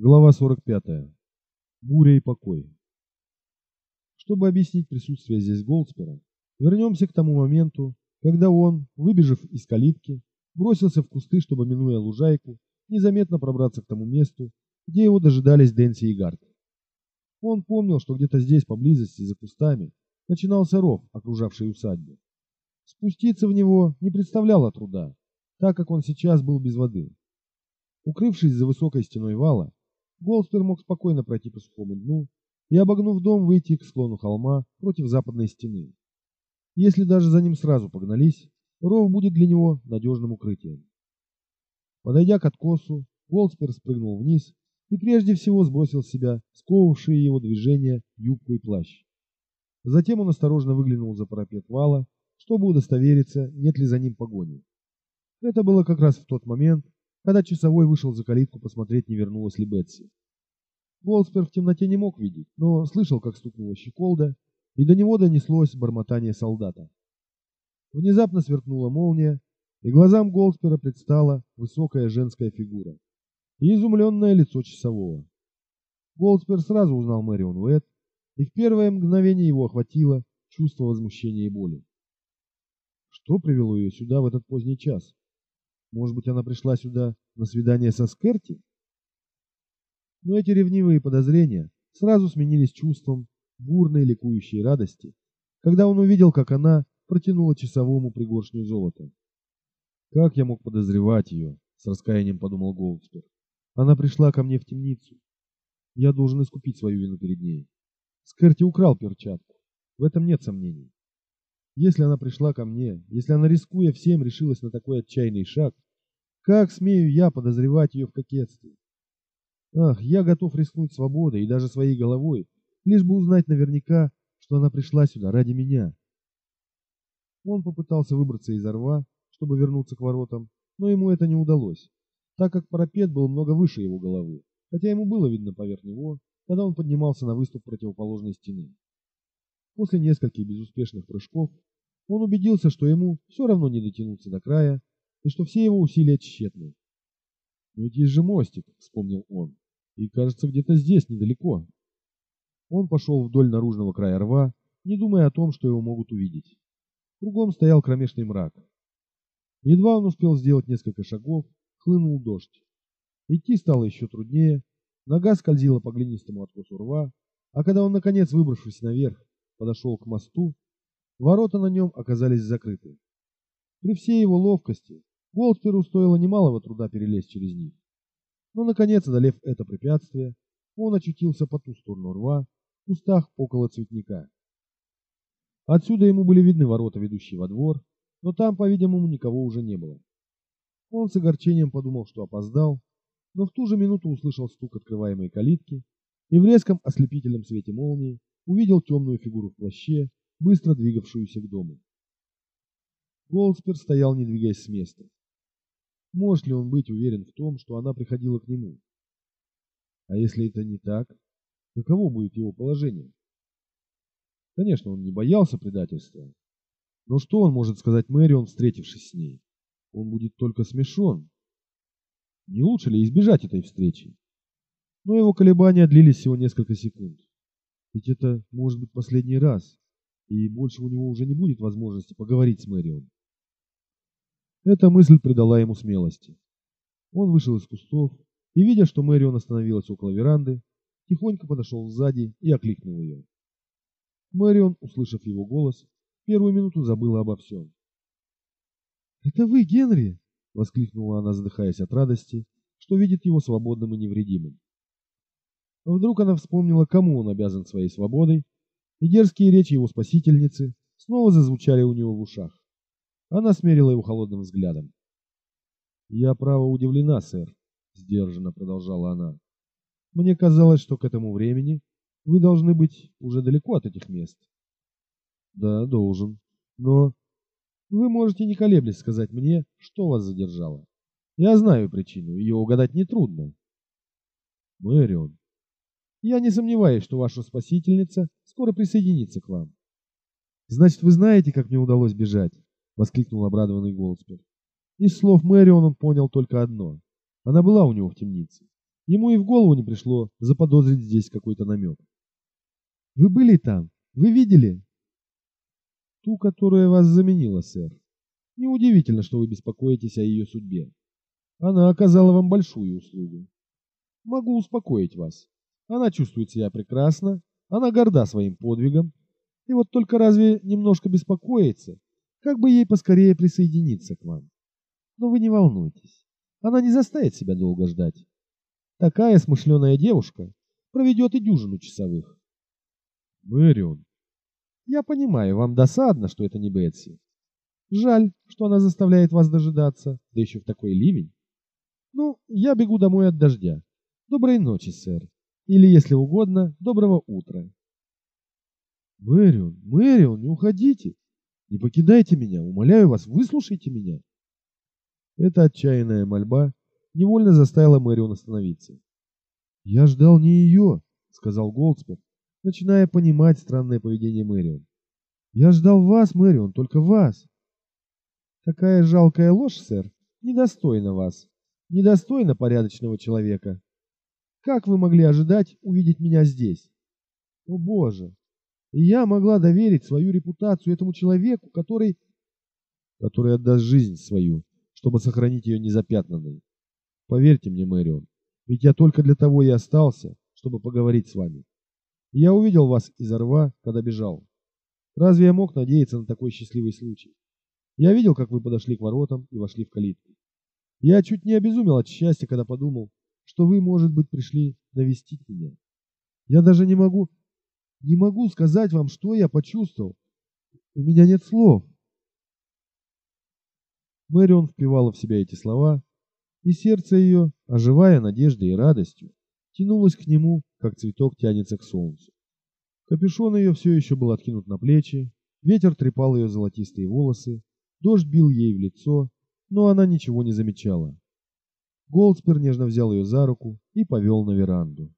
Глава 45. Буря и покой. Чтобы объяснить присутствие здесь Голдспера, вернемся к тому моменту, когда он, выбежав из калитки, бросился в кусты, чтобы, минуя лужайку, незаметно пробраться к тому месту, где его дожидались Дэнси и Гарт. Он помнил, что где-то здесь, поблизости, за кустами, начинался ров, окружавший усадьбу. Спуститься в него не представляло труда, так как он сейчас был без воды. Укрывшись за высокой стеной вала, Голспер мог спокойно пройти по сухому дну и, обогнув дом, выйти к склону холма против западной стены. Если даже за ним сразу погнались, ров будет для него надежным укрытием. Подойдя к откосу, Голспер спрыгнул вниз и прежде всего сбросил с себя сковывавшие его движения юбку и плащ. Затем он осторожно выглянул за парапет вала, чтобы удостовериться, нет ли за ним погони. Это было как раз в тот момент, когда часовой вышел за калитку посмотреть, не вернулась ли Бетси. Голспер в темноте не мог видеть, но слышал, как стукнула щеколда, и до него донеслось бормотание солдата. Внезапно сверкнула молния, и глазам Голспера предстала высокая женская фигура и изумленное лицо часового. Голспер сразу узнал Мэрион Уэт, и в первое мгновение его охватило чувство возмущения и боли. Что привело ее сюда в этот поздний час? Может быть, она пришла сюда на свидание со Скерти? Но эти ревнивые подозрения сразу сменились чувством бурной ликующей радости, когда он увидел, как она протянула часовому пригоршню золота. Как я мог подозревать ее? С раскаянием подумал Голдспер. Она пришла ко мне в темницу. Я должен искупить свою вину перед ней. Скерти украл перчатку. В этом нет сомнений. Если она пришла ко мне, если она, рискуя всем, решилась на такой отчаянный шаг, как смею я подозревать ее в кокетстве? Ах, я готов рискнуть свободой и даже своей головой, лишь бы узнать наверняка, что она пришла сюда ради меня. Он попытался выбраться из рва, чтобы вернуться к воротам, но ему это не удалось, так как парапет был много выше его головы, хотя ему было видно поверх него, когда он поднимался на выступ противоположной стены. После нескольких безуспешных прыжков он убедился, что ему все равно не дотянуться до края, и что все его усилия тщетны. «Но ведь есть же мостик», — вспомнил он, — «и кажется, где-то здесь, недалеко». Он пошел вдоль наружного края рва, не думая о том, что его могут увидеть. Кругом стоял кромешный мрак. Едва он успел сделать несколько шагов, хлынул дождь. Идти стало еще труднее, нога скользила по глинистому откосу рва, а когда он, наконец, выбравшись наверх, подошел к мосту, Ворота на нем оказались закрыты. При всей его ловкости Голдсперу стоило немалого труда перелезть через них. Но, наконец, одолев это препятствие, он очутился по ту сторону рва, в кустах около цветника. Отсюда ему были видны ворота, ведущие во двор, но там, по-видимому, никого уже не было. Он с огорчением подумал, что опоздал, но в ту же минуту услышал стук открываемой калитки и в резком ослепительном свете молнии увидел темную фигуру в плаще, быстро двигавшуюся к дому. Голдспер стоял, не двигаясь с места. Может ли он быть уверен в том, что она приходила к нему? А если это не так, каково будет его положение? Конечно, он не боялся предательства. Но что он может сказать Мэрион, встретившись с ней? Он будет только смешон. Не лучше ли избежать этой встречи? Но его колебания длились всего несколько секунд. Ведь это может быть последний раз и больше у него уже не будет возможности поговорить с Мэрион. Эта мысль придала ему смелости. Он вышел из кустов и, видя, что Мэрион остановилась около веранды, тихонько подошел сзади и окликнул ее. Мэрион, услышав его голос, первую минуту забыла обо всем. «Это вы, Генри!» — воскликнула она, задыхаясь от радости, что видит его свободным и невредимым. Вдруг она вспомнила, кому он обязан своей свободой, и дерзкие речи его спасительницы снова зазвучали у него в ушах. Она смерила его холодным взглядом. «Я, право, удивлена, сэр», — сдержанно продолжала она. «Мне казалось, что к этому времени вы должны быть уже далеко от этих мест». «Да, должен. Но вы можете не колеблясь сказать мне, что вас задержало. Я знаю причину, ее угадать нетрудно». «Мэрион, я не сомневаюсь, что ваша спасительница скоро присоединится к вам. Значит, вы знаете, как мне удалось бежать? воскликнул обрадованный Голдспер. Из слов Мэрион он понял только одно: она была у него в темнице. Ему и в голову не пришло заподозрить здесь какой-то намек. «Вы были там? Вы видели?» «Ту, которая вас заменила, сэр. Неудивительно, что вы беспокоитесь о ее судьбе. Она оказала вам большую услугу. Могу успокоить вас. Она чувствует себя прекрасно, она горда своим подвигом, и вот только разве немножко беспокоится, как бы ей поскорее присоединиться к вам. Но вы не волнуйтесь, она не заставит себя долго ждать. Такая смышленая девушка проведет и дюжину часовых. Мэрион, я понимаю, вам досадно, что это не Бетси. Жаль, что она заставляет вас дожидаться, да еще в такой ливень. Ну, я бегу домой от дождя. Доброй ночи, сэр. Или, если угодно, доброго утра. Мэрион, Мэрион, не уходите. Не покидайте меня, умоляю вас, выслушайте меня. Эта отчаянная мольба невольно заставила Мэрион остановиться. «Я ждал не ее», — сказал Голдспер, начиная понимать странное поведение Мэрион. «Я ждал вас, Мэрион, только вас». «Какая жалкая ложь, сэр, недостойна вас, недостойна порядочного человека. Как вы могли ожидать увидеть меня здесь? О, Боже! И я могла доверить свою репутацию этому человеку, который... который отдаст жизнь свою, чтобы сохранить ее незапятнанной. Поверьте мне, Мэрион, ведь я только для того и остался, чтобы поговорить с вами. Я увидел вас из рва, когда бежал. Разве я мог надеяться на такой счастливый случай? Я видел, как вы подошли к воротам и вошли в калитку. Я чуть не обезумел от счастья, когда подумал, что вы, может быть, пришли навестить меня. Я даже не могу, не могу сказать вам, что я почувствовал. У меня нет слов. Мэрион впивала в себя эти слова, и сердце ее, оживая надеждой и радостью, тянулось к нему, как цветок тянется к солнцу. Капюшон ее все еще был откинут на плечи, ветер трепал ее золотистые волосы, дождь бил ей в лицо, но она ничего не замечала. Голдспер нежно взял ее за руку и повел на веранду.